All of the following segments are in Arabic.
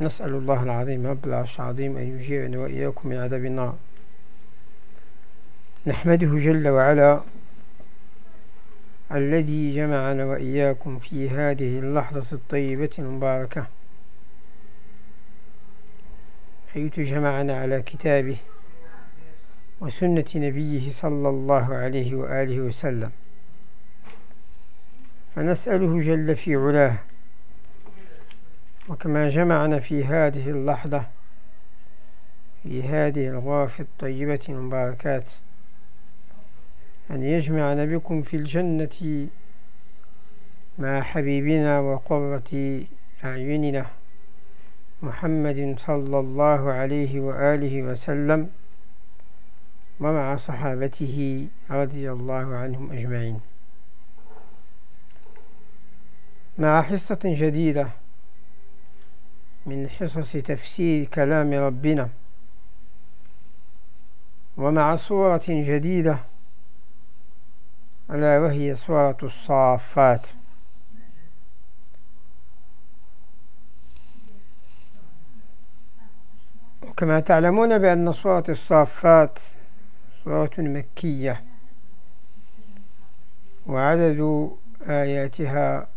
نسأل الله العظيم رب العرش العظيم أن يجيرنا وإياكم من عذاب النار. نحمده جل وعلا الذي جمعنا وإياكم في هذه اللحظة الطيبة المباركة. حيث جمعنا على كتابه وسنة نبيه صلى الله عليه وآله وسلم. فنسأله جل في علاه وكما جمعنا في هذه اللحظة في هذه الغرف الطيبة المباركات أن يجمعنا بكم في الجنة مع حبيبنا وقرة أعيننا محمد صلى الله عليه وآله وسلم ومع صحابته رضي الله عنهم أجمعين. مع حصة جديدة من حصص تفسير كلام ربنا. ومع صورة جديدة ألا وهي سورة الصافات. كما تعلمون بأن سورة الصافات سورة مكية. وعدد آياتها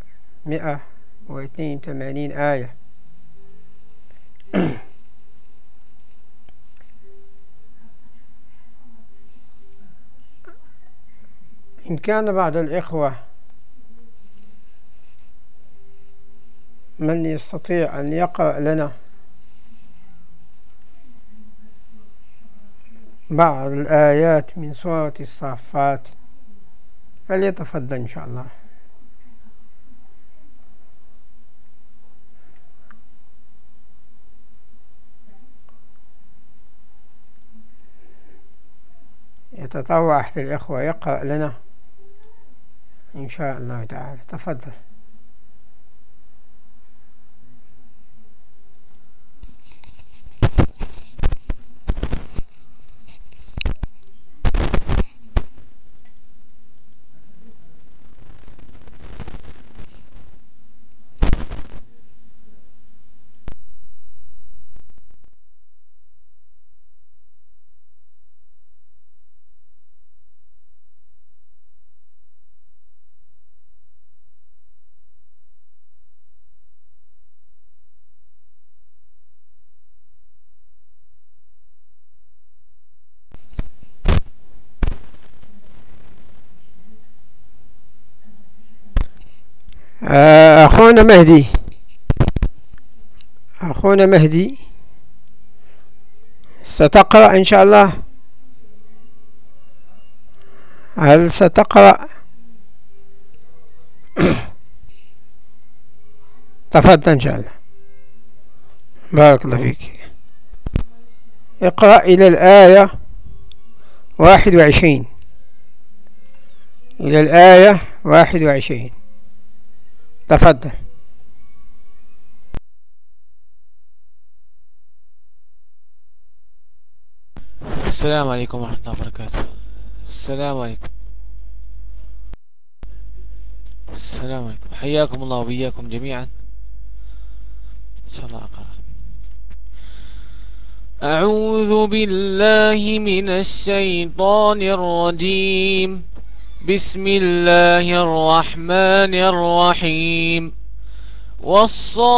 مئة واثنين وثمانين آية. إن كان بعض الإخوة من يستطيع أن يقرأ لنا بعض الآيات من سورة الصافات فليتفضل إن شاء الله. يتطوع أحد الإخوة. يقرأ لنا إن شاء الله تعالى. تفضل. أخونا مهدي. أخونا مهدي. ستقرأ إن شاء الله؟ هل ستقرأ؟ تفضل إن شاء الله. بارك الله فيك. اقرأ إلى الآية واحد وعشرين. إلى الآية واحد وعشرين. تفضل. السلام عليكم ورحمة الله وبركاته. السلام عليكم. السلام عليكم. حياكم الله وبياكم جميعا. إن شاء الله أقرأ. أعوذ بالله من الشيطان الرجيم. بسم الله الرحمن الرحيم. والصافات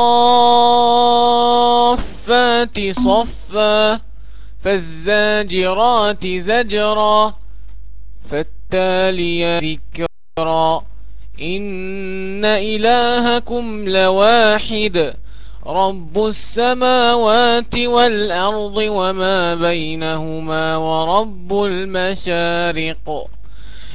صفا فالزاجرات زجرا فالتالي ذكرا. إن إلهكم لواحد رب السماوات والأرض وما بينهما ورب المشارق.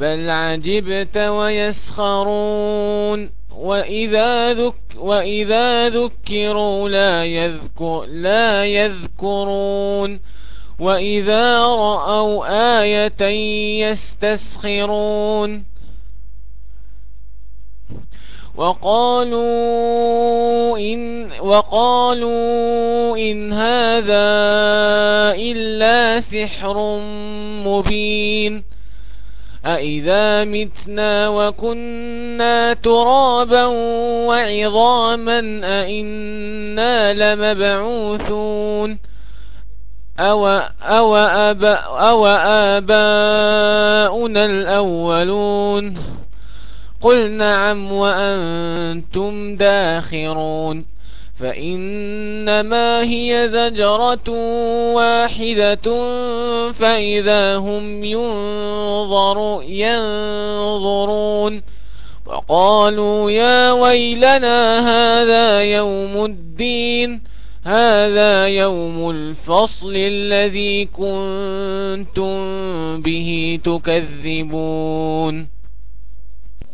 بل عجبت ويسخرون وإذا ذك وإذا ذكروا لا يذكر لا يذكرون وإذا رأوا آية يستسخرون. وقالوا إن وقالوا إن هذا إلا سحر مبين. أإذا متنا وكنا ترابا وعظاما أإنا لمبعوثون أو, أو, أو آباؤنا الأولون قل نعم وأنتم داخرون فإنما هي زجرة واحدة فإذا هم ينظر ينظرون وقالوا يا ويلنا هذا يوم الدين هذا يوم الفصل الذي كنتم به تكذبون.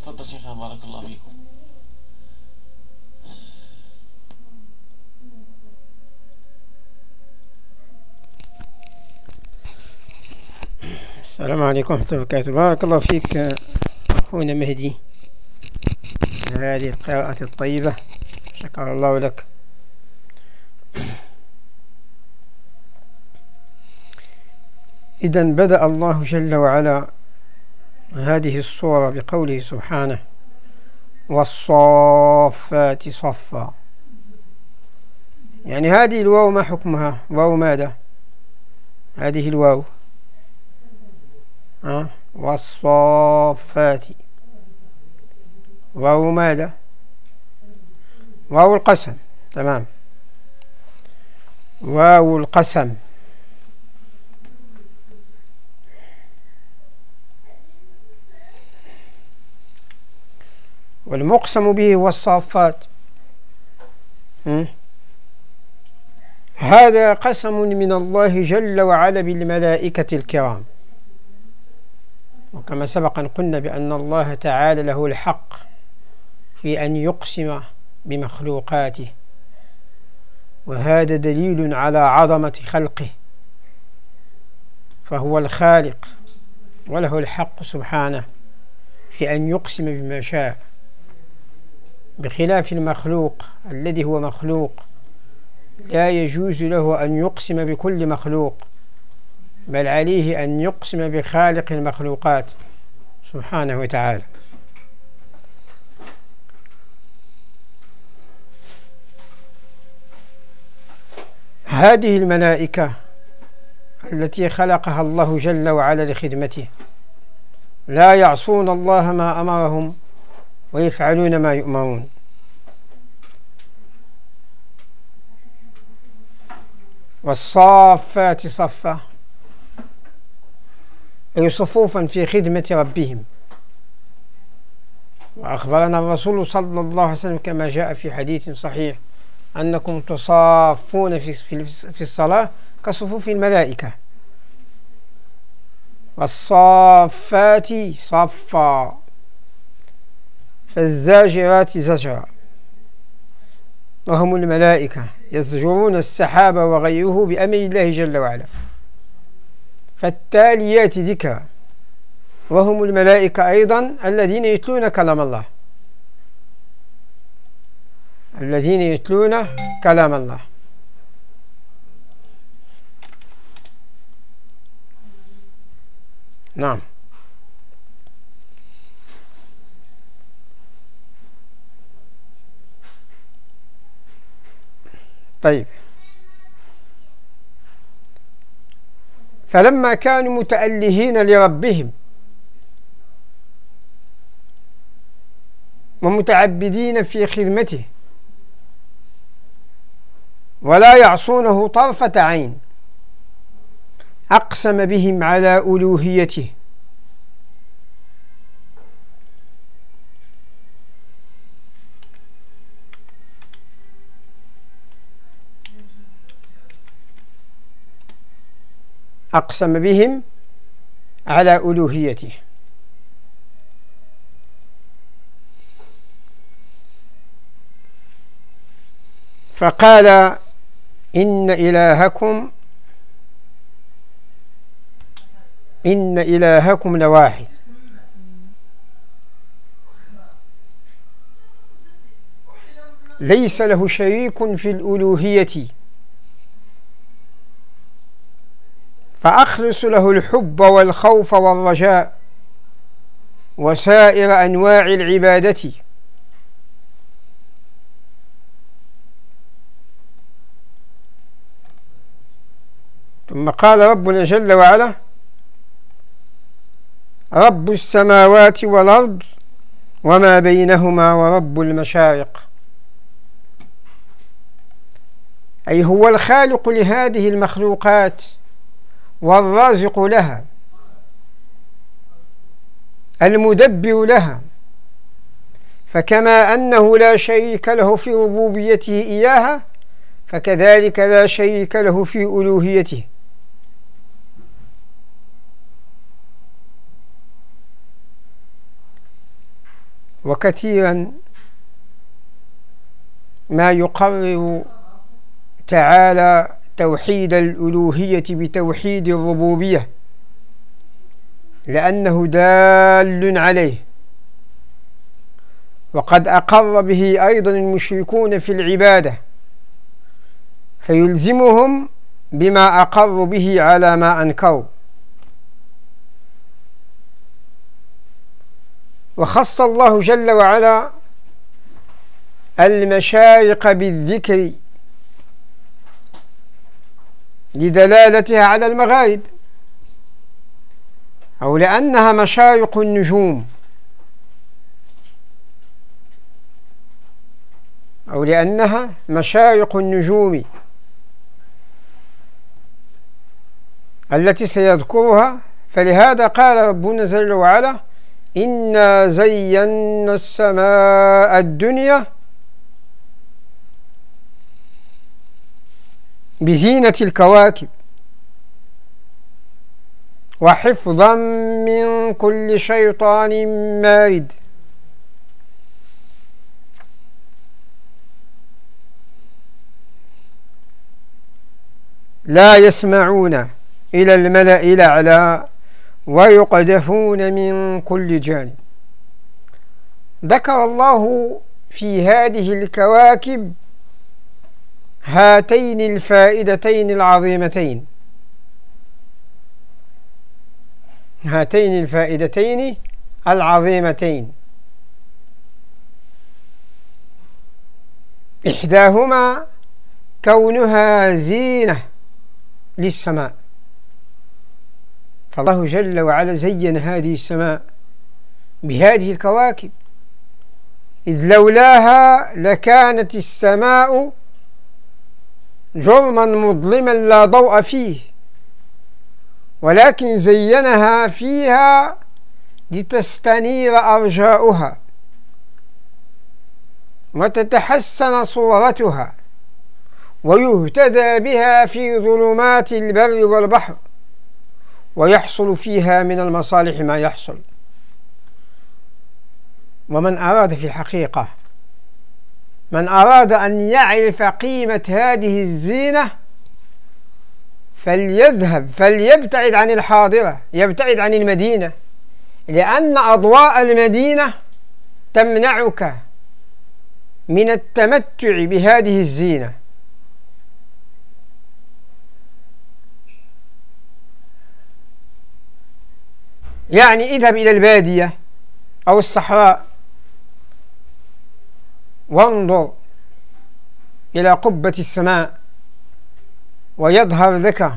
تفضل شيخنا بارك الله فيكم. السلام عليكم ورحمة الله وبركاته. بارك الله فيك أخونا مهدي. هذه القراءة الطيبة شكر الله لك. إذا بدأ الله جل وعلا هذه الصورة بقوله سبحانه والصافات صفا. يعني هذه الواو ما حكمها؟ واو ماذا؟ هذه الواو. والصافات. واو ماذا؟ واو القسم. تمام. واو القسم. والمقسم به هو الصافات. هذا قسم من الله جل وعلا بالملائكة الكرام. وكما سبق أن قلنا بأن الله تعالى له الحق في أن يقسم بمخلوقاته وهذا دليل على عظمة خلقه فهو الخالق وله الحق سبحانه في أن يقسم بما شاء بخلاف المخلوق الذي هو مخلوق لا يجوز له أن يقسم بكل مخلوق. بل عليه أن يقسم بخالق المخلوقات. سبحانه وتعالى. هذه الملائكة التي خلقها الله جل وعلا لخدمته. لا يعصون الله ما أمرهم ويفعلون ما يؤمرون. والصافات صفا أي صفوفا في خدمة ربهم. وأخبرنا الرسول صلى الله عليه وسلم كما جاء في حديث صحيح أنكم تصافون في في الصلاة كصفوف الملائكة. والصافات صفا. فالزاجرات زجرا. وهم الملائكة يزجرون السحاب وغيره بأمر الله جل وعلا. فالتاليات ذكرا وهم الملائكة أيضا الذين يتلون كلام الله. الذين يتلون كلام الله. نعم. طيب. فلما كانوا متألهين لربهم ومتعبدين في خدمته ولا يعصونه طرفة عين أقسم بهم على ألوهيته. أقسم بهم على ألوهيته. فقال إن إلهكم إن إلهكم لواحد. ليس له شريك في الألوهية. فأخلص له الحب والخوف والرجاء وسائر أنواع العبادة. ثم قال ربنا جل وعلا رب السماوات والأرض وما بينهما ورب المشارق. أي هو الخالق لهذه المخلوقات. والرازق لها. المدبر لها. فكما أنه لا شريك له في ربوبيته إياها فكذلك لا شريك له في ألوهيته. وكثيرا ما يقرر تعالى توحيد الألوهية بتوحيد الربوبية لأنه دال عليه. وقد أقر به أيضا المشركون في العبادة فيلزمهم بما أقروا به على ما أنكروا. وخص الله جل وعلا المشايق بالذكر لدلالتها على المغارب أو لأنها مشارق النجوم. أو لأنها مشارق النجوم. التي سيذكرها. فلهذا قال ربنا جل وعلا إنا زينا السماء الدنيا بزينة الكواكب. وحفظا من كل شيطان مارد. لا يسمعون إلى الملأ الأعلى ويقذفون من كل جانب. ذكر الله في هذه الكواكب هاتين الفائدتين العظيمتين. هاتين الفائدتين العظيمتين. إحداهما كونها زينة للسماء. فالله جل وعلا زين هذه السماء بهذه الكواكب. إذ لولاها لكانت السماء جرما مظلما لا ضوء فيه ولكن زينها فيها لتستنير أرجاؤها وتتحسن صورتها ويهتدى بها في ظلمات البر والبحر ويحصل فيها من المصالح ما يحصل. ومن أراد في الحقيقة من أراد أن يعرف قيمة هذه الزينة فليذهب فليبتعد عن الحاضرة يبتعد عن المدينة لأن أضواء المدينة تمنعك من التمتع بهذه الزينة. يعني اذهب إلى البادية أو الصحراء. وانظر إلى قبة السماء ويظهر لك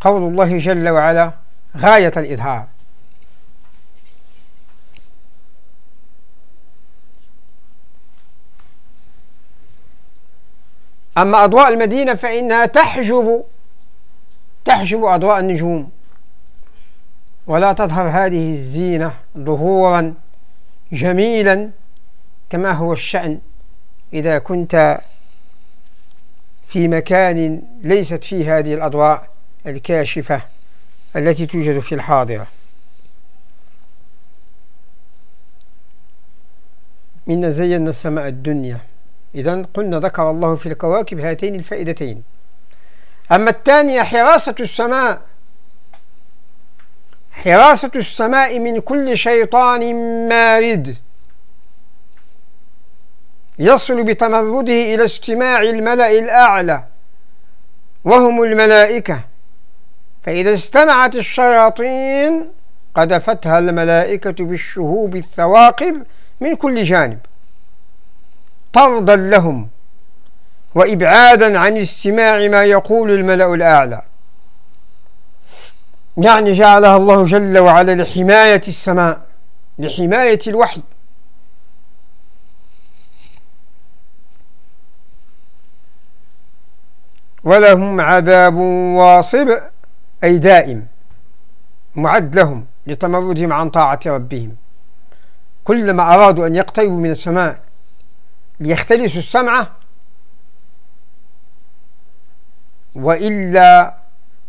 قول الله جل وعلا غاية الإظهار. أما أضواء المدينة فإنها تحجب تحجب أضواء النجوم ولا تظهر هذه الزينة ظهورا جميلا كما هو الشأن. إذا كنت في مكان ليست فيه هذه الأضواء الكاشفة التي توجد في الحاضرة. إن زينا السماء الدنيا. إذا قلنا ذكر الله في الكواكب هاتين الفائدتين. أما الثانية حراسة السماء. حراسة السماء من كل شيطان مارد. يصل بتمرده إلى استماع الملأ الأعلى وهم الملائكة. فإذا استمعت الشياطين قذفتها الملائكة بالشهوب الثواقب من كل جانب طردا لهم وإبعادا عن استماع ما يقول الملأ الأعلى. يعني جعلها الله جل وعلا لحماية السماء لحماية الوحي. ولهم عذاب واصب أي دائم معد لهم لتمردهم عن طاعة ربهم. كلما أرادوا أن يقتربوا من السماء ليختلسوا السمع وإلا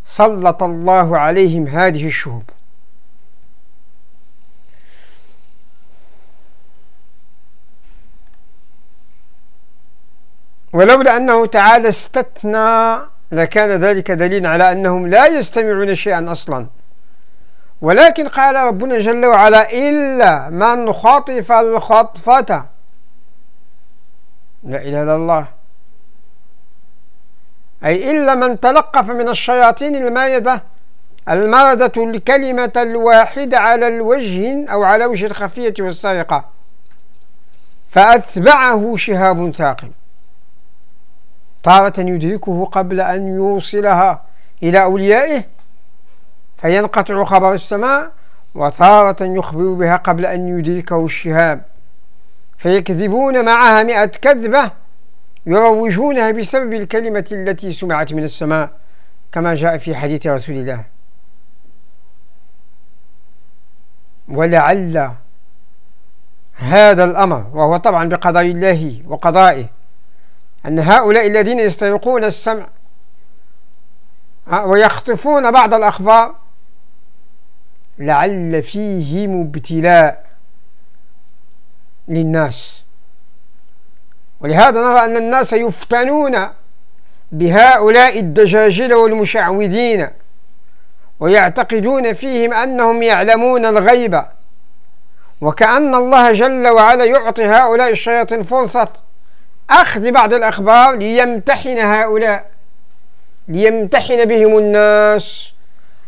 سلط الله عليهم هذه الشهب. ولولا أنه تعالى استثنى لكان ذلك دليل على أنهم لا يستمعون شيئا أصلا. ولكن قال ربنا جل وعلا إلا من خطف الخطفة لا إله إلا الله. أي إلا من تلقف من الشياطين الماردة المردة الكلمة الواحدة على الوجه أو على وجه الخفية والسرقة فأتبعه شهاب ثاقب. تارة يدركه قبل أن يوصلها إلى أوليائه فينقطع خبر السماء وتارة يخبر بها قبل أن يدركه الشهاب. فيكذبون معها مئة كذبة يروجونها بسبب الكلمة التي سمعت من السماء كما جاء في حديث رسول الله. ولعل هذا الأمر وهو طبعا بقضاء الله وقضائه أن هؤلاء الذين يسترقون السمع ويخطفون بعض الأخبار لعل فيهم ابتلاء للناس. ولهذا نرى أن الناس يفتنون بهؤلاء الدجاجل والمشعوذين ويعتقدون فيهم أنهم يعلمون الغيب وكأن الله جل وعلا يعطي هؤلاء الشياطين فرصة أخذ بعض الأخبار ليمتحن هؤلاء ليمتحن بهم الناس.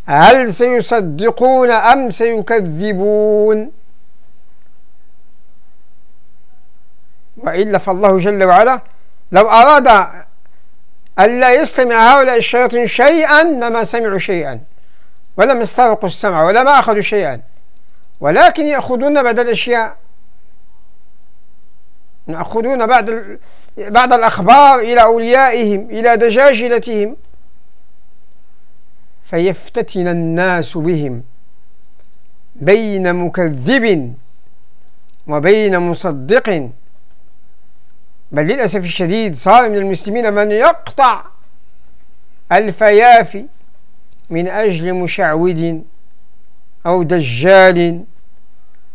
هل سيصدقون أم سيكذبون؟ وإلا فالله جل وعلا لو أراد أن لا يستمع هؤلاء الشياطين شيئا لما سمعوا شيئا ولم يسترقوا السمع ولا ما أخذوا شيئا. ولكن يأخذون بعد الأشياء يأخذون بعد بعض الأخبار إلى أوليائهم إلى دجاجلتهم. فيفتتن الناس بهم بين مكذب وبين مصدق. بل للأسف الشديد صار من المسلمين من يقطع الفيافي من أجل مشعوذ أو دجال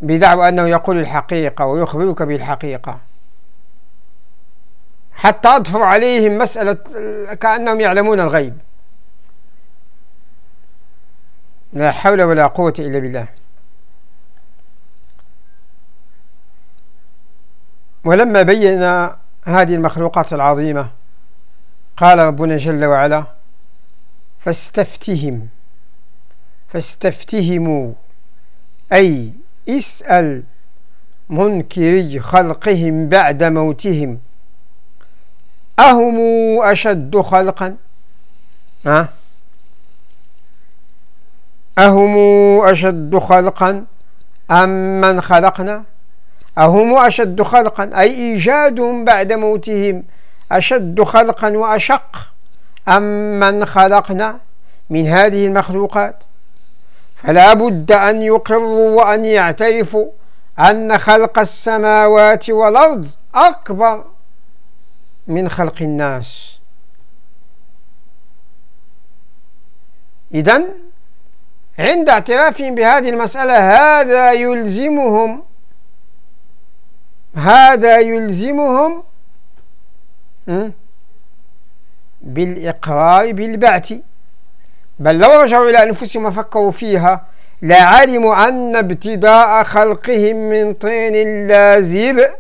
بدعوى أنه يقول الحقيقة ويخبرك بالحقيقة. حتى أظهر عليهم مسألة كأنهم يعلمون الغيب. لا حول ولا قوة إلا بالله. ولما بين هذه المخلوقات العظيمة قال ربنا جل وعلا فاستفتهم فاستفتهموا أي اسأل منكري خلقهم بعد موتهم. أهم أشد خلقا؟ ها؟ أهم أشد خلقا أم من خلقنا؟ أهم أشد خلقا أي إيجادهم بعد موتهم أشد خلقا وأشق أم من خلقنا من هذه المخلوقات؟ فلا بد أن يقروا وأن يعترفوا أن خلق السماوات والأرض أكبر من خلق الناس. إذن عند اعترافهم بهذه المسألة هذا يلزمهم هذا يلزمهم بالإقرار بالبعث. بل لو رجعوا إلى أنفسهم وفكروا فيها لعلموا أن ابتداء خلقهم من طين لازب.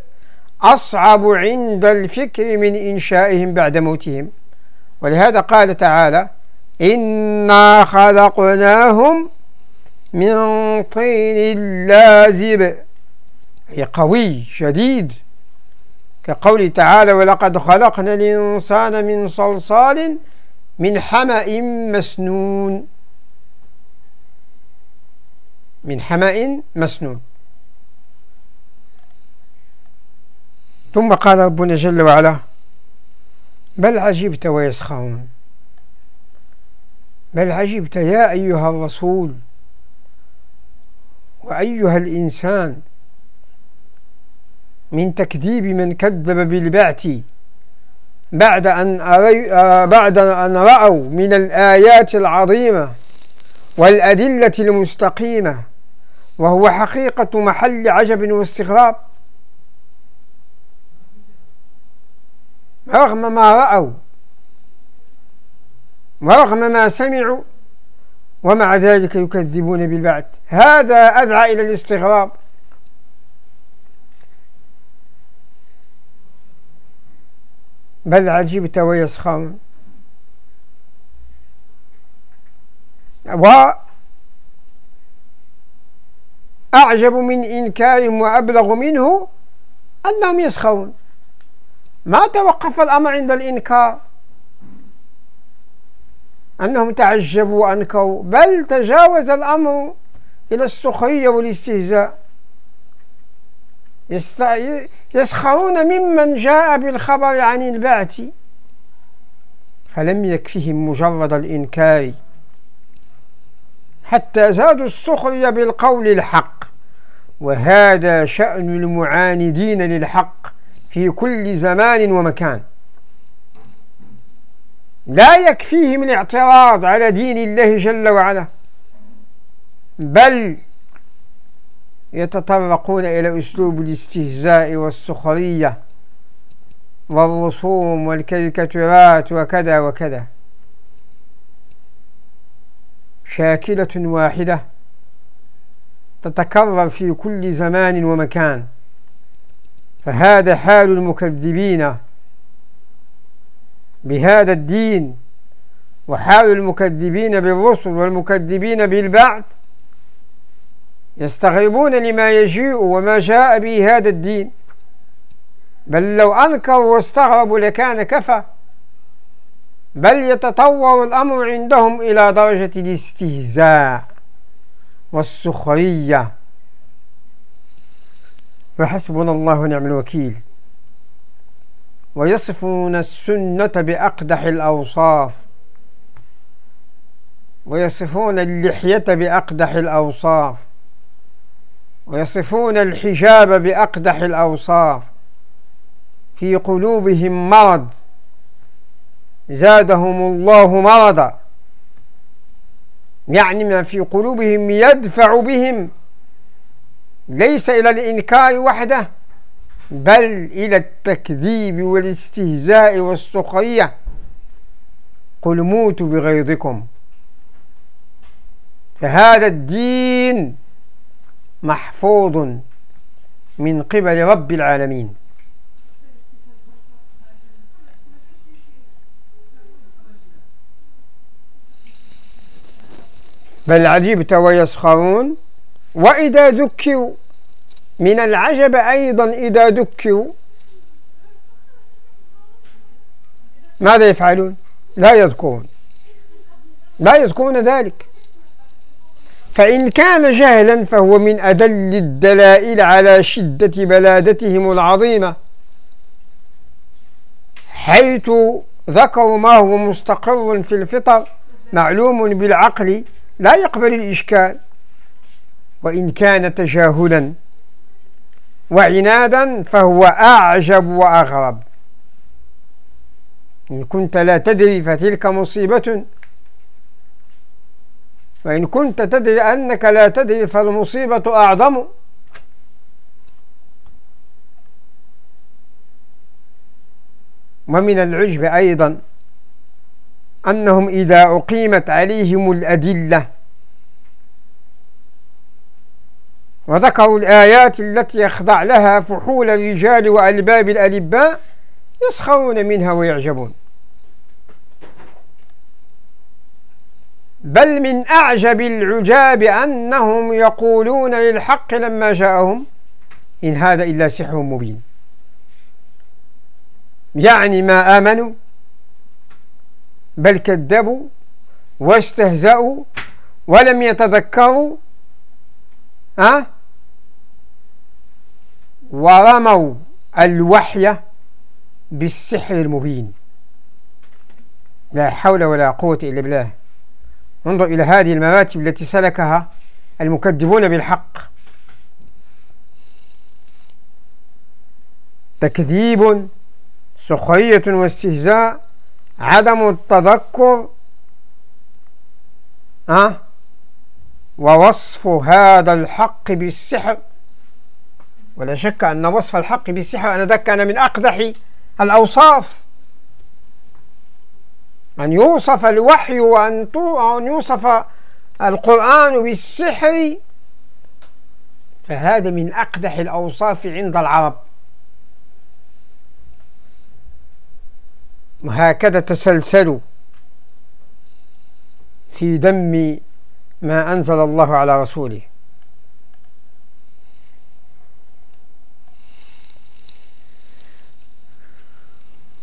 أصعب عند الفكر من إنشائهم بعد موتهم. ولهذا قال تعالى إنا خلقناهم من طين لازب. هي قوي شديد. كقوله تعالى ولقد خلقنا الإنسان من صلصال من حمأ مسنون. من حمأ مسنون. ثم قال ربنا جل وعلا بل عجبت ويسخرون. بل عجبت يا أيها الرسول وأيها الإنسان من تكذيب من كذب بالبعث بعد أن, بعد أن رأوا من الآيات العظيمة والأدلة المستقيمة وهو حقيقة محل عجب واستغراب. رغم ما رأوا ورغم ما سمعوا ومع ذلك يكذبون بالبعث. هذا أدعى إلى الاستغراب. بل عجبت ويسخرون وأعجب من إنكارهم وأبلغ منه أنهم يسخرون. ما توقف الأمر عند الإنكار. أنهم تعجبوا وأنكروا. بل تجاوز الأمر إلى السخرية والاستهزاء. يسخرون ممن جاء بالخبر عن البعث. فلم يكفهم مجرد الإنكار. حتى زادوا السخرية بالقول الحق. وهذا شأن المعاندين للحق. في كل زمان ومكان. لا يكفيهم الاعتراض على دين الله جل وعلا بل يتطرقون إلى أسلوب الاستهزاء والسخرية والرسوم والكاريكاتورات وكذا وكذا. شاكلة واحدة تتكرر في كل زمان ومكان. فهذا حال المكذبين بهذا الدين وحال المكذبين بالرسل والمكذبين بالبعث يستغربون لما يجيء وما جاء به هذا الدين. بل لو أنكروا واستغربوا لكان كفى. بل يتطور الأمر عندهم إلى درجة الاستهزاء والسخرية. فحسبنا الله ونعم الوكيل. ويصفون السنة بأقدح الأوصاف. ويصفون اللحية بأقدح الأوصاف. ويصفون الحجاب بأقدح الأوصاف. في قلوبهم مرض. زادهم الله مرضا. يعني ما في قلوبهم يدفع بهم. ليس إلى الإنكار وحده بل إلى التكذيب والاستهزاء والسخرية. قل موتوا بغيظكم. فهذا الدين محفوظ من قبل رب العالمين. بل عجبت ويسخرون. وإذا ذكروا من العجب أيضا إذا ذكروا ماذا يفعلون؟ لا يذكرون. لا يذكرون ذلك. فإن كان جهلا فهو من أدل الدلائل على شدة بلادتهم العظيمة حيث ذكروا ما هو مستقر في الفطر معلوم بالعقل لا يقبل الإشكال. وإن كان تجاهلا وعنادا فهو أعجب وأغرب. إن كنت لا تدري فتلك مصيبة. وإن كنت تدري أنك لا تدري فالمصيبة أعظم. ومن العجب أيضا أنهم إذا أقيمت عليهم الأدلة وذكروا الآيات التي يخضع لها فحول الرجال وألباب الألباء يسخرون منها ويعجبون بل من أعجب العجاب أنهم يقولون للحق لما جاءهم إن هذا إلا سحر مبين يعني ما آمنوا بل كذبوا واستهزأوا ولم يتذكروا أه؟ ورموا الوحي بالسحر المبين. لا حول ولا قوة إلا بالله. انظر إلى هذه المراتب التي سلكها المكذبون بالحق. تكذيب سخرية واستهزاء عدم التذكر أه؟ ووصف هذا الحق بالسحر. ولا شك أن وصف الحق بالسحر أنا كان من أقدح الأوصاف. أن يوصف الوحي وأن يوصف القرآن بالسحر فهذا من أقدح الأوصاف عند العرب. وهكذا تسلسلوا في دم ما أنزل الله على رسوله.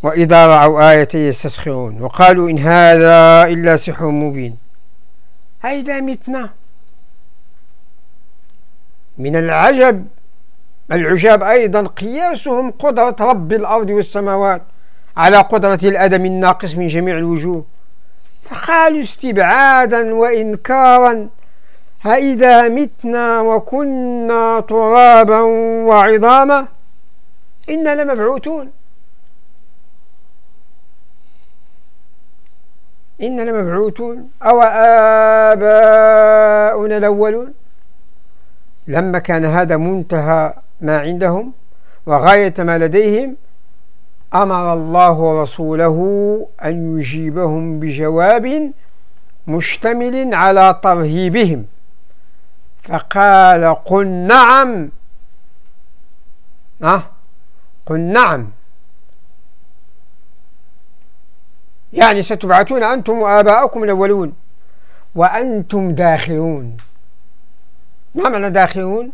وإذا رأوا آية يستسخرون وقالوا إن هذا إلا سحر مبين. هيدا متنا من العجب العجاب أيضا قياسهم قدرة رب الأرض والسماوات على قدرة الأدم الناقص من جميع الوجوه. فقالوا استبعادا وإنكارا هإذا متنا وكنا ترابا وعظاما إنا لمبعوثون. إنا لمبعوثون أو آباؤنا الأولون. لما كان هذا منتهى ما عندهم وغاية ما لديهم أمر الله رسوله أن يجيبهم بجواب مشتمل على ترهيبهم. فقال قل نعم. قل نعم. يعني ستبعثون أنتم وآباؤكم الأولون وأنتم داخلون. ما معنى داخلون؟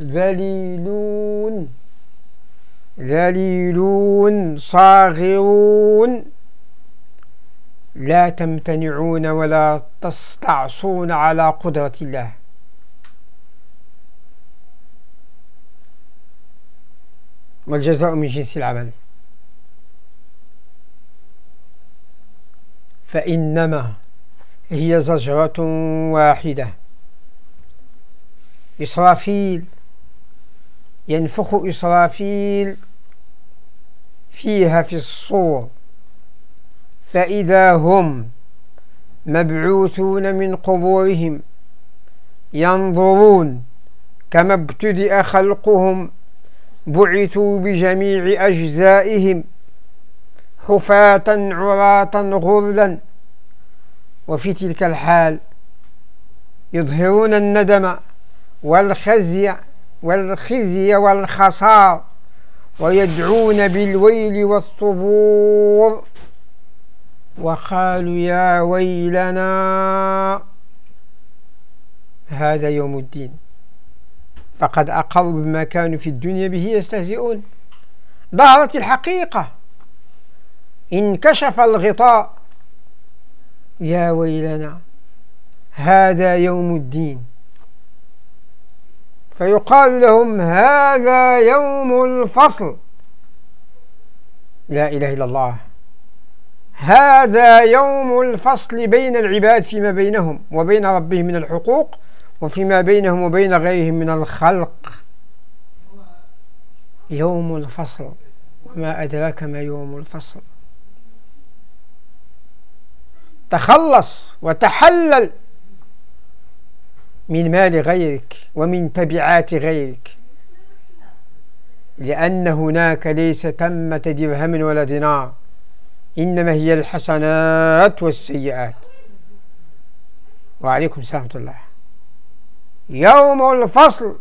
ذليلون. ذليلون. صاغرون. لا تمتنعون ولا تستعصون على قدرة الله. والجزاء من جنس العمل. فإنما هي زجرة واحدة. إسرافيل ينفخ إسرافيل فيها في الصور. فإذا هم مبعوثون من قبورهم ينظرون كما ابتدأ خلقهم بعثوا بجميع أجزائهم حفاة عراة غرلا. وفي تلك الحال يظهرون الندم والخزي والخزي والخسار ويدعون بالويل والصبور. وقالوا يا ويلنا هذا يوم الدين. فقد أقروا بما كانوا في الدنيا به يستهزئون. ظهرت الحقيقة. انكشف الغطاء يا ويلنا هذا يوم الدين. فيقال لهم هذا يوم الفصل. لا إله إلا الله. هذا يوم الفصل بين العباد فيما بينهم وبين ربهم من الحقوق وفيما بينهم وبين غيرهم من الخلق. يوم الفصل. وما أدراك ما يوم الفصل. تخلص وتحلل من مال غيرك ومن تبعات غيرك. لأن هناك ليس ثمة درهم ولا دينار إنما هي الحسنات والسيئات. وعليكم سلامة الله. يوم الفصل.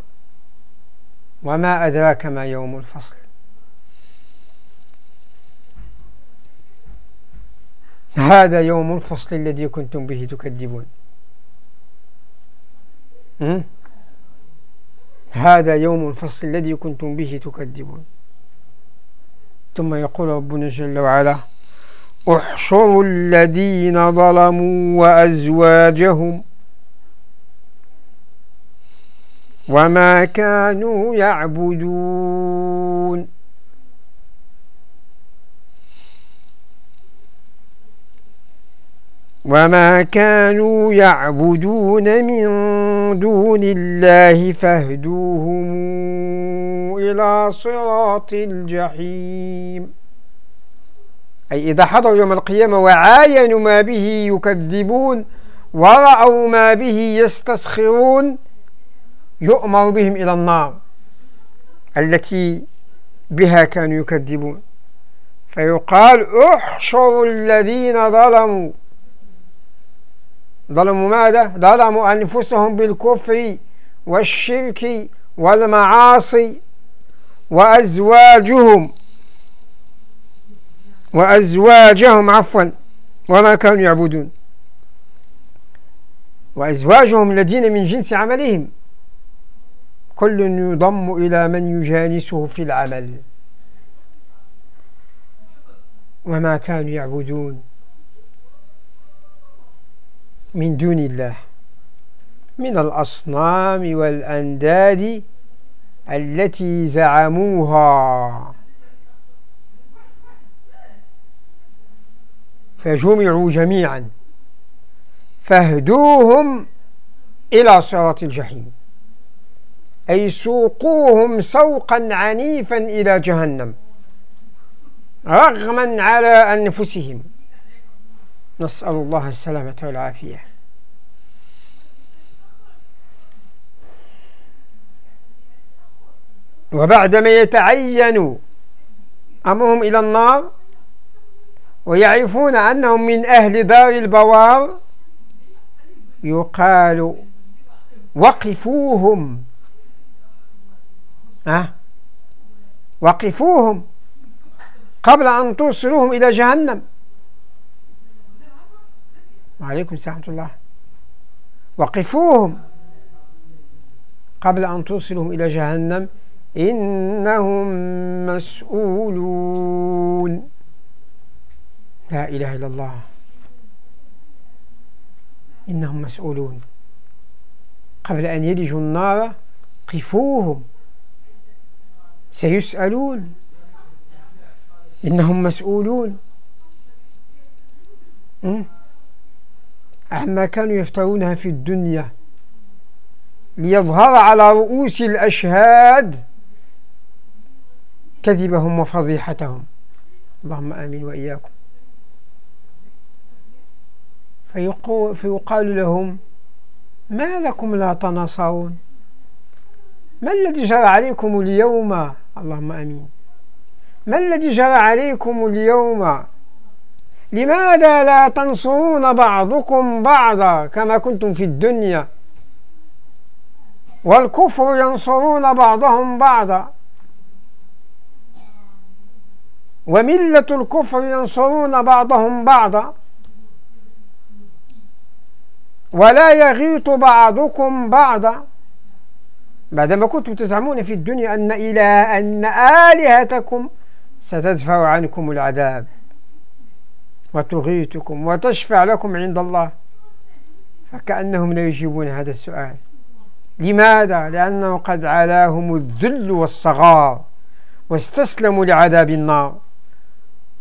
وما أدراك ما يوم الفصل؟ هذا يوم الفصل الذي كنتم به تكذبون. هذا يوم الفصل الذي كنتم به تكذبون. ثم يقول ربنا جل وعلا احشروا الذين ظلموا وأزواجهم وما كانوا يعبدون. وما كانوا يعبدون من دون الله فاهدوهم إلى صراط الجحيم. أي إذا حضروا يوم القيامة وعاينوا ما به يكذبون ورأوا ما به يستسخرون يؤمر بهم إلى النار التي بها كانوا يكذبون. فيقال احشروا الذين ظلموا ظلموا ماذا؟ ظلموا أنفسهم بالكفر والشرك والمعاصي وأزواجهم. وأزواجهم عفوا وما كانوا يعبدون. وأزواجهم الذين من جنس عملهم. كل يضم إلى من يجانسه في العمل. وما كانوا يعبدون. من دون الله. من الأصنام والأنداد التي زعموها. فجمعوا جميعا. فاهدوهم إلى صراط الجحيم. أي سوقوهم سوقا عنيفا إلى جهنم. رغما على أنفسهم. نسأل الله السلامة والعافية. وبعدما يتعين أمرهم إلى النار ويعرفون أنهم من أهل دار البوار يقال وقفوهم. أه؟ وقفوهم قبل أن توصلوهم إلى جهنم. وعليكم السلام ورحمة الله. وقفوهم قبل أن توصلهم إلى جهنم. إنهم مسؤولون. لا إله إلا الله. إنهم مسؤولون. قبل أن يلجوا النار قفوهم. سيسألون. إنهم مسؤولون. عما كانوا يفترونها في الدنيا ليظهر على رؤوس الأشهاد كذبهم وفضيحتهم. اللهم آمين وإياكم. فيقال لهم ما لكم لا تناصرون؟ ما الذي جرى عليكم اليوم؟ اللهم آمين. ما الذي جرى عليكم اليوم؟ لماذا لا تنصرون بعضكم بعضا كما كنتم في الدنيا؟ والكفر ينصرون بعضهم بعضا. وملة الكفر ينصرون بعضهم بعضا. ولا يغيط بعضكم بعضا. بعدما كنتم تزعمون في الدنيا أن إله أن آلهتكم ستدفع عنكم العذاب. وتغيثكم وتشفع لكم عند الله. فكأنهم لا يجيبون هذا السؤال. لماذا؟ لأنه قد علاهم الذل والصغار واستسلموا لعذاب النار.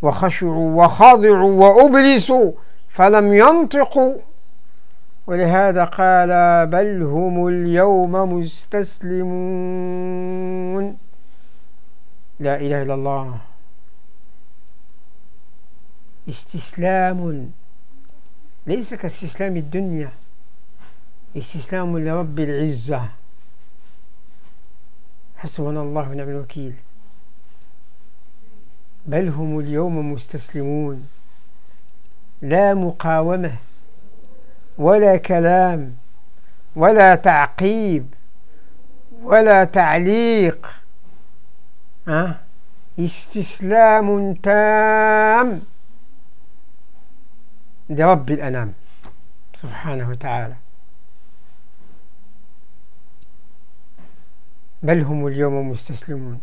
وخشعوا وخضعوا وأبلسوا فلم ينطقوا. ولهذا قال بل هم اليوم مستسلمون. لا إله إلا الله. استسلام. ليس كاستسلام الدنيا استسلام لرب العزة. حسبنا الله ونعم الوكيل. بل هم اليوم مستسلمون. لا مقاومة ولا كلام ولا تعقيب ولا تعليق؟ استسلام تام. لرب الأنام. سبحانه وتعالى. بل هم اليوم مستسلمون.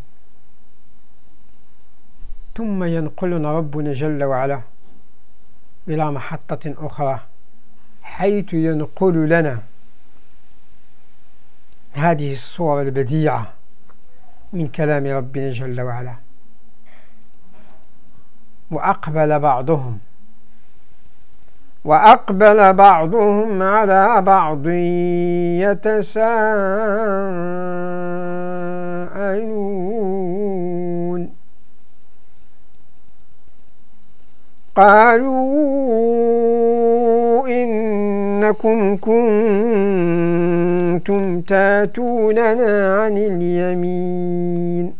ثم ينقلنا ربنا جل وعلا إلى محطة أخرى حيث ينقل لنا هذه الصور البديعة من كلام ربنا جل وعلا. وأقبل بعضهم. وأقبل بعضهم على بعض يتساءلون. قالوا إنكم كنتم تاتوننا عن اليمين.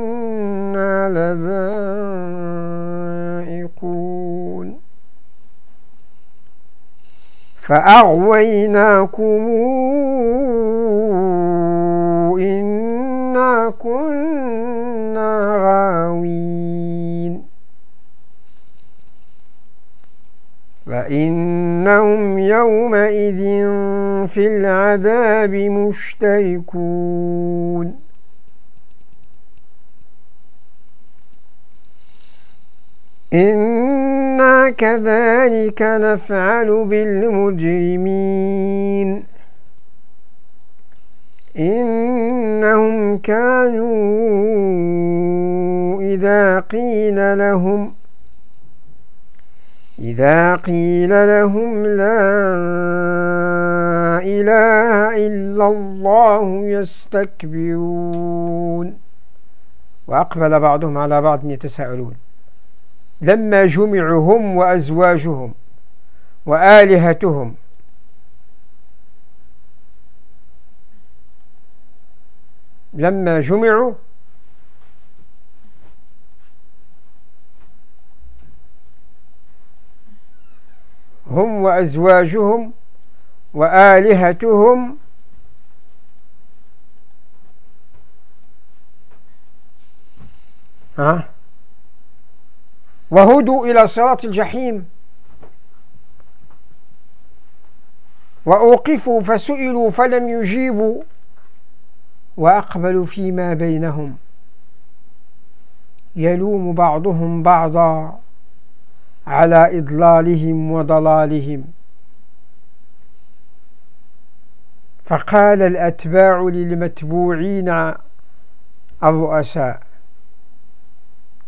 لذائقون فأغويناكم إنا كنا غاوين. فإنهم يومئذ في العذاب مشتركون. إنا كذلك نفعل بالمجرمين إنهم كانوا إذا قيل لهم إذا قيل لهم لا إله إلا الله يستكبرون وأقبل بعضهم على بعض يتساءلون لما جمعوا هم وأزواجهم وآلهتهم. لما جمعوا هم وأزواجهم وآلهتهم ها؟ وهدوا إلى صراط الجحيم. وأوقفوا فسئلوا فلم يجيبوا وأقبلوا فيما بينهم. يلوم بعضهم بعضا على إضلالهم وضلالهم. فقال الأتباع للمتبوعين الرؤساء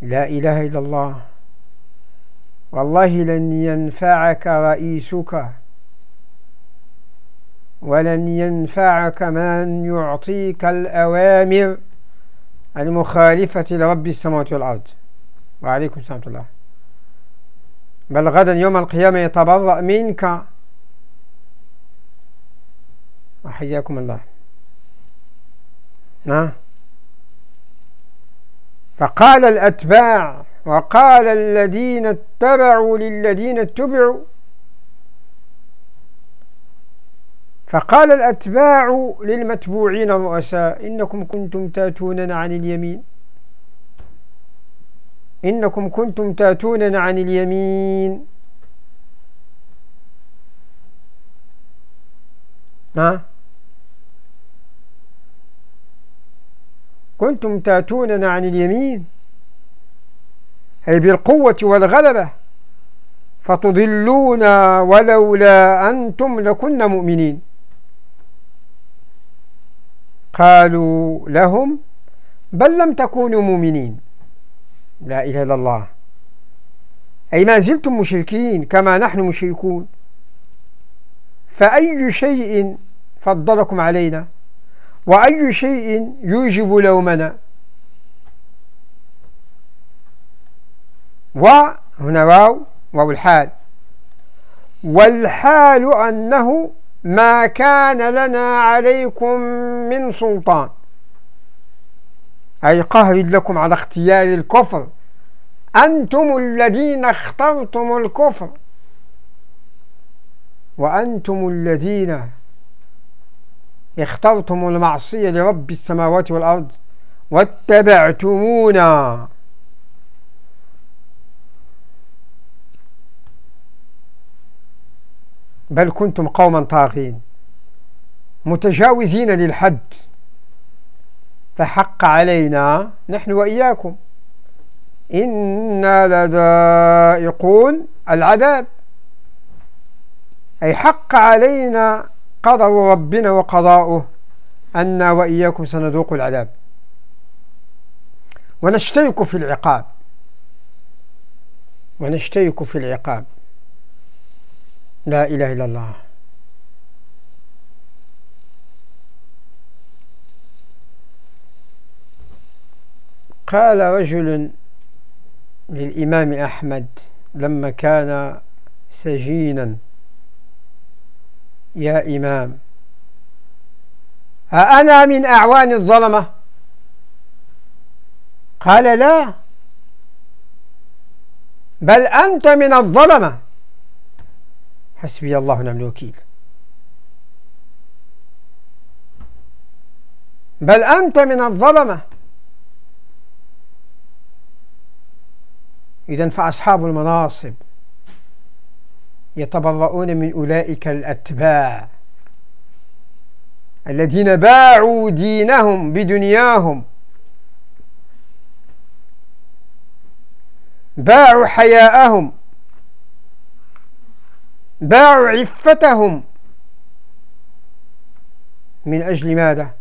لا إله إلا الله. والله لن ينفعك رئيسك ولن ينفعك من يعطيك الأوامر المخالفة لرب السماوات والأرض. وعليكم السلام الله. بل غدا يوم القيامة يتبرأ منك. وحياكم الله. نعم فقال الأتباع وقال الذين اتبعوا للذين اتبعوا. فقال الأتباع للمتبوعين الرؤساء إنكم كنتم تاتوننا عن اليمين. إنكم كنتم تاتوننا عن اليمين. ها؟ كنتم تاتوننا عن اليمين. أي بالقوة والغلبة فتضلونا ولولا أنتم لكنا مؤمنين. قالوا لهم بل لم تكونوا مؤمنين. لا إله إلا الله. أي ما زلتم مشركين كما نحن مشركون. فأي شيء فضلكم علينا؟ وأي شيء يوجب لومنا؟ وهنا واو واو الحال. والحال أنه ما كان لنا عليكم من سلطان. أي قهر لكم على اختيار الكفر. أنتم الذين اخترتم الكفر. وأنتم الذين اخترتم المعصية لرب السماوات والأرض. واتبعتمونا. بل كنتم قوما طاغين متجاوزين للحد فحق علينا نحن وإياكم. إنا لذائقون العذاب. أي حق علينا قدر ربنا وقضاؤه أنا وإياكم سنذوق العذاب. ونشترك في العقاب. ونشترك في العقاب. لا إله إلا الله. قال رجل للإمام أحمد لما كان سجينا يا إمام أأنا من أعوان الظلمة؟ قال لا بل أنت من الظلمة. حسبي الله ونعم الوكيل. بل أنت من الظلمة. إذا فأصحاب المناصب يتبرؤون من أولئك الأتباع الذين باعوا دينهم بدنياهم. باعوا حياءهم. باعوا عفتهم. من أجل ماذا؟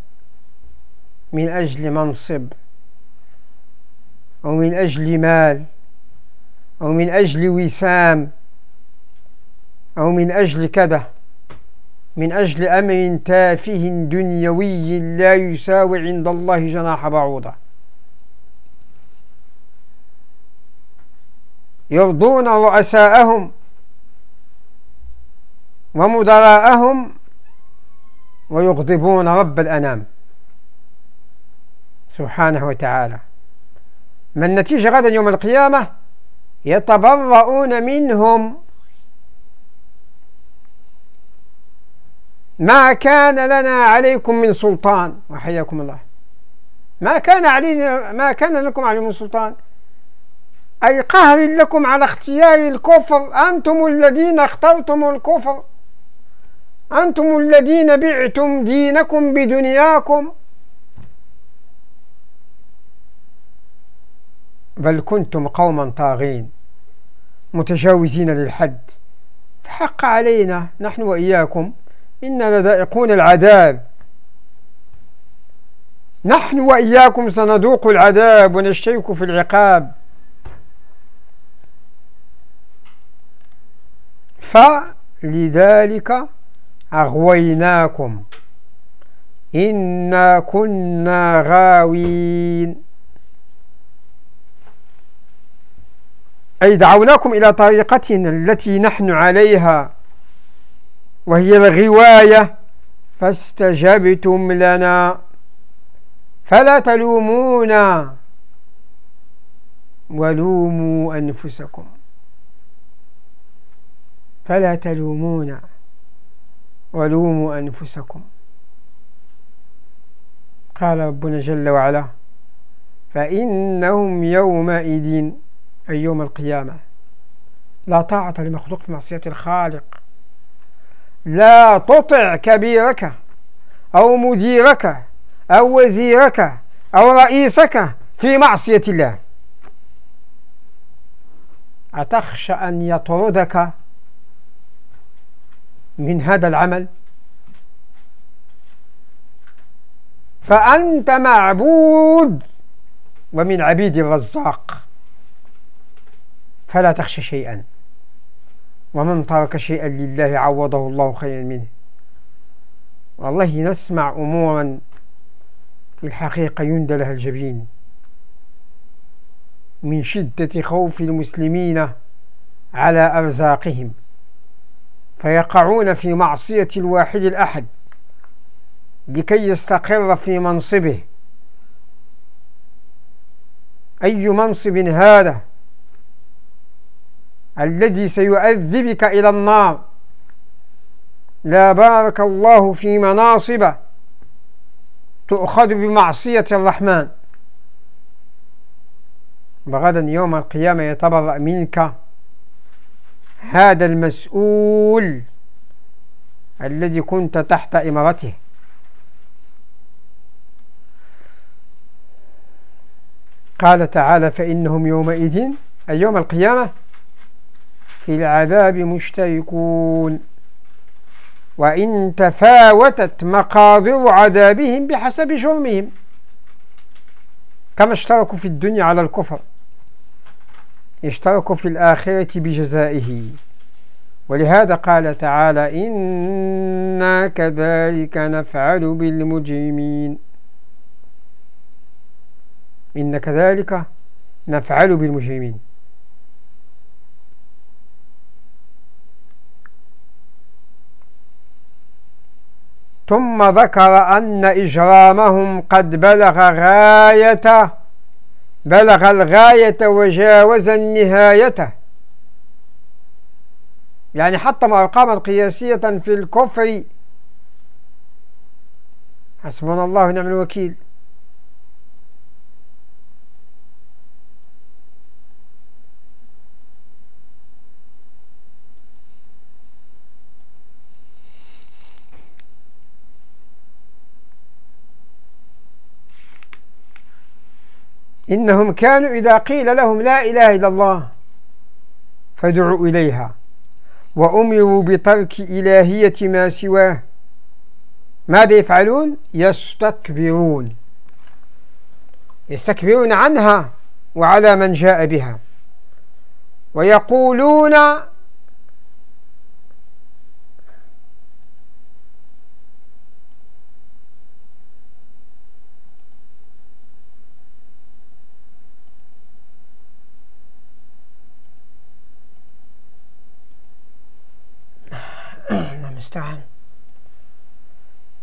من أجل منصب. أو من أجل مال. أو من أجل وسام. أو من أجل كذا. من أجل أمر تافه دنيوي لا يساوي عند الله جناح بعوضة. يرضون رؤساءهم. ومدراءهم ويغضبون رب الأنام. سبحانه وتعالى. ما النتيجة غدا يوم القيامة؟ يتبرؤون منهم. ما كان لنا عليكم من سلطان. وحياكم الله. ما كان علينا ما كان لكم عليكم من سلطان. أي قهر لكم على اختيار الكفر. أنتم الذين اخترتم الكفر. أنتم الذين بعتم دينكم بدنياكم. بل كنتم قوما طاغين متجاوزين للحد. فحق علينا نحن وإياكم إنا لذائقون العذاب. نحن وإياكم سنذوق العذاب ونشترك في العقاب. فلذلك أغويناكم. إنا كنا غاوين. أي دعوناكم إلى طريقتنا التي نحن عليها وهي الغواية. فاستجبتم لنا. فلا تلومونا. ولوموا أنفسكم. فلا تلومونا. ولوموا أنفسكم. قال ربنا جل وعلا فإنهم يومئذ أي يوم القيامة لا طاعة لمخلوق في معصية الخالق. لا تطع كبيرك أو مديرك أو وزيرك أو رئيسك في معصية الله. أتخشى أن يطردك من هذا العمل. فأنت معبود ومن عبيد الرزاق. فلا تخشى شيئا. ومن ترك شيئا لله عوضه الله خيرا منه. والله نسمع أمورا في الحقيقة يندى لها الجبين. من شدة خوف المسلمين على أرزاقهم. فيقعون في معصية الواحد الأحد لكي يستقر في منصبه. أي منصب هذا الذي سيؤذبك إلى النار؟ لا بارك الله في مناصب تؤخذ بمعصية الرحمن. وغدا يوم القيامة يتبرأ منك هذا المسؤول الذي كنت تحت إمارته. قال تعالى فإنهم يومئذ أي يوم القيامة في العذاب مشتركون. وإن تفاوتت مقادر عذابهم بحسب جرمهم كما اشتركوا في الدنيا على الكفر. اشتركوا في الآخرة بجزائه. ولهذا قال تعالى إنا كذلك نفعل بالمجرمين. إن كذلك نفعل بالمجرمين. ثم ذكر أن إجرامهم قد بلغ غاية بلغ الغاية وجاوز النهاية. يعني حطم أرقاما قياسية في الكفر. حسبنا الله ونعم الوكيل. إنهم كانوا إذا قيل لهم لا إله إلا الله فدعوا إليها وأمروا بترك إلهية ما سواه. ماذا يفعلون؟ يستكبرون. يستكبرون عنها وعلى من جاء بها. ويقولون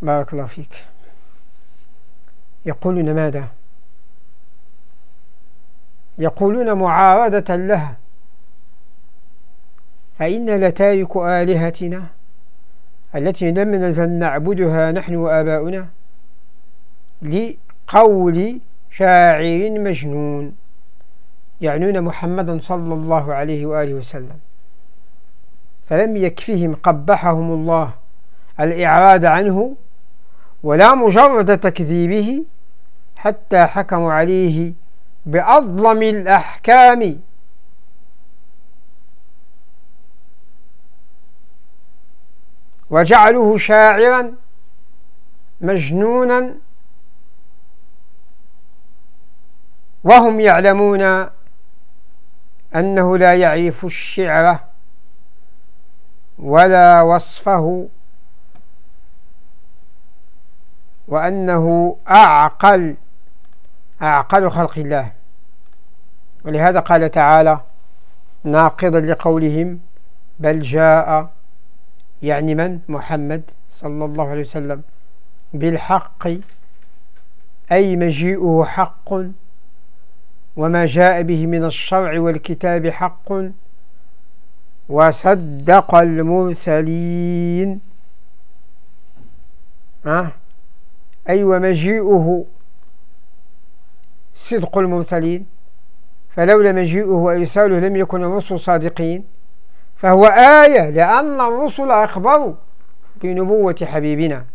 بارك الله فيك. يقولون ماذا؟ يقولون معارضة لها. أئنا لتارك آلهتنا التي لم نزل نعبدها نحن وآباؤنا لقول شاعر مجنون يعنون محمدا صلى الله عليه وآله وسلم. فلم يكفهم قبحهم الله الإعراض عنه ولا مجرد تكذيبه حتى حكموا عليه بأظلم الأحكام. وجعلوه شاعرا مجنونا وهم يعلمون أنه لا يعرف الشعر ولا وصفه. وأنه أعقل أعقل خلق الله. ولهذا قال تعالى ناقضا لقولهم بل جاء يعني من؟ محمد صلى الله عليه وسلم. بالحق أي مجيئه حق وما جاء به من الشرع والكتاب حق. وصدق المرسلين. أه؟ أي ومجيئه صدق المرسلين فلولا مجيئه وإرساله لم يكن الرسل صادقين فهو آية لأن الرسل أخبروا بنبوة حبيبنا.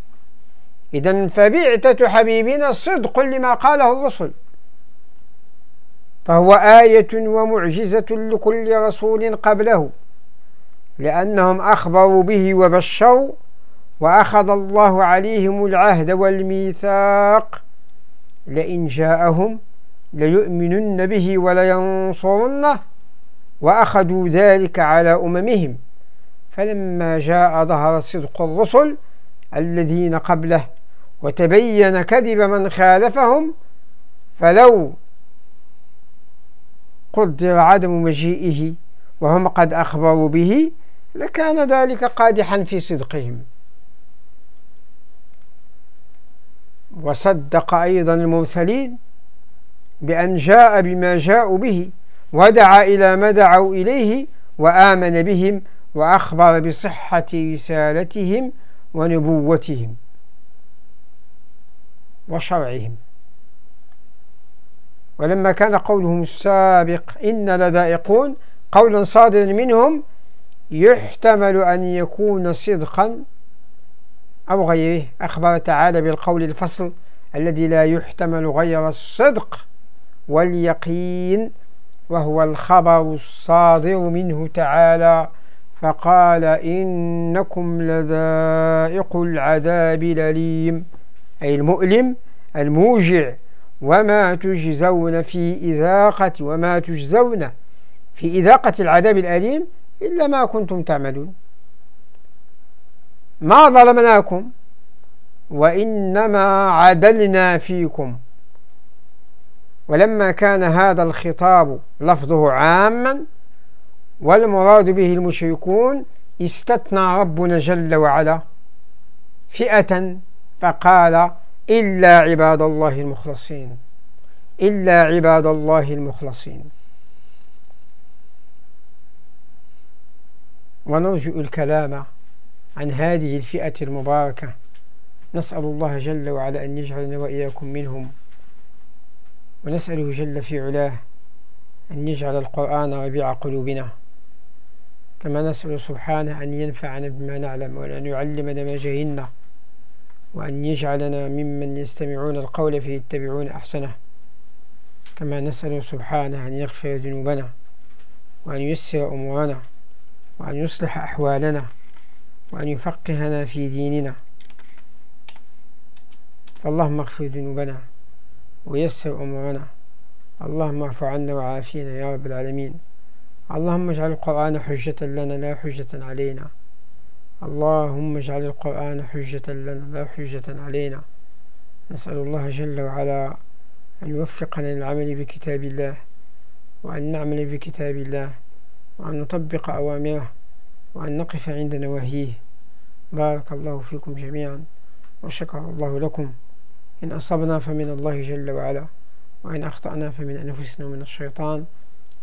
إذا فبعثة حبيبنا صدق لما قاله الرسل. فهو آية ومعجزة لكل رسول قبله لأنهم أخبروا به وبشروا وأخذ الله عليهم العهد والميثاق. لئن جاءهم ليؤمنن به ولينصرنه. وأخذوا ذلك على أممهم. فلما جاء ظهر صدق الرسل الذين قبله وتبين كذب من خالفهم فلو قدر عدم مجيئه وهم قد أخبروا به لكان ذلك قادحا في صدقهم. وصدق أيضا المرسلين بأن جاء بما جاءوا به ودعا إلى ما دعوا إليه وآمن بهم وأخبر بصحة رسالتهم ونبوتهم وشرعهم. ولما كان قولهم السابق إن لذائقون قولا صادر منهم يحتمل أن يكون صدقا أو غيره. أخبر تعالى بالقول الفصل الذي لا يحتمل غير الصدق واليقين وهو الخبر الصادر منه تعالى فقال إنكم لذائق العذاب الأليم. أي المؤلم الموجع وما تجزون في إذاقة وما تجزون في إذاقة العذاب الأليم إلا ما كنتم تعملون. ما ظلمناكم؟ وإنما عدلنا فيكم. ولما كان هذا الخطاب لفظه عاما والمراد به المشركون استثنى ربنا جل وعلا فئة فقال إلا عباد الله المخلصين إلا عباد الله المخلصين. ونرجئ الكلام عن هذه الفئة المباركة. نسأل الله جل وعلا أن يجعلنا وإياكم منهم. ونسأله جل في علاه أن يجعل القرآن ربيع قلوبنا. كما نسأل سبحانه أن ينفعنا بما نعلم وأن يعلمنا ما جهلنا. وأن يجعلنا ممن يستمعون القول فيتبعون أحسنه. كما نسأل سبحانه أن يغفر ذنوبنا. وأن يسر أمورنا. وأن يصلح أحوالنا. وأن يفقهنا في ديننا. فاللهم اغفر ذنوبنا ويسر أمورنا. اللهم اعف عنا وعافينا يا رب العالمين. اللهم اجعل القرآن حجة لنا لا حجة علينا. اللهم اجعل القرآن حجة لنا لا حجة علينا. نسأل الله جل وعلا أن يوفقنا للعمل بكتاب الله وأن نعمل بكتاب الله وأن نطبق أوامره وأن نقف عند نواهيه بارك الله فيكم جميعا وشكر الله لكم. إن أصبنا فمن الله جل وعلا وإن أخطأنا فمن أنفسنا ومن الشيطان.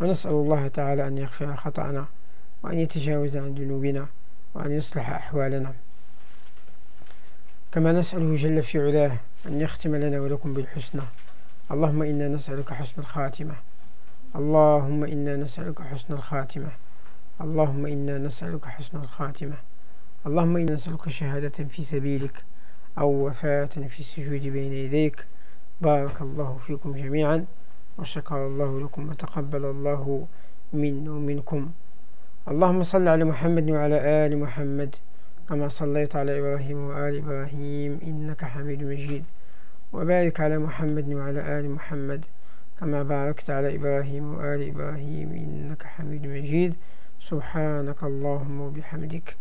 ونسأل الله تعالى أن يغفر خطأنا وأن يتجاوز عن ذنوبنا وأن يصلح أحوالنا. كما نسأله جل في علاه أن يختم لنا ولكم بالحسنى. اللهم إنا نسألك حسن الخاتمة. اللهم إنا نسألك حسن الخاتمة. اللهم إنا نسألك حسن الخاتمة. اللهم إنا نسألك شهادة في سبيلك أو وفاة في السجود بين يديك. بارك الله فيكم جميعا وشكر الله لكم وتقبل الله منا ومنكم. اللهم صل على محمد وعلى آل محمد كما صليت على إبراهيم وآل إبراهيم إنك حميد مجيد. وبارك على محمد وعلى آل محمد كما باركت على إبراهيم وآل إبراهيم إنك حميد مجيد. سبحانك اللهم وبحمدك.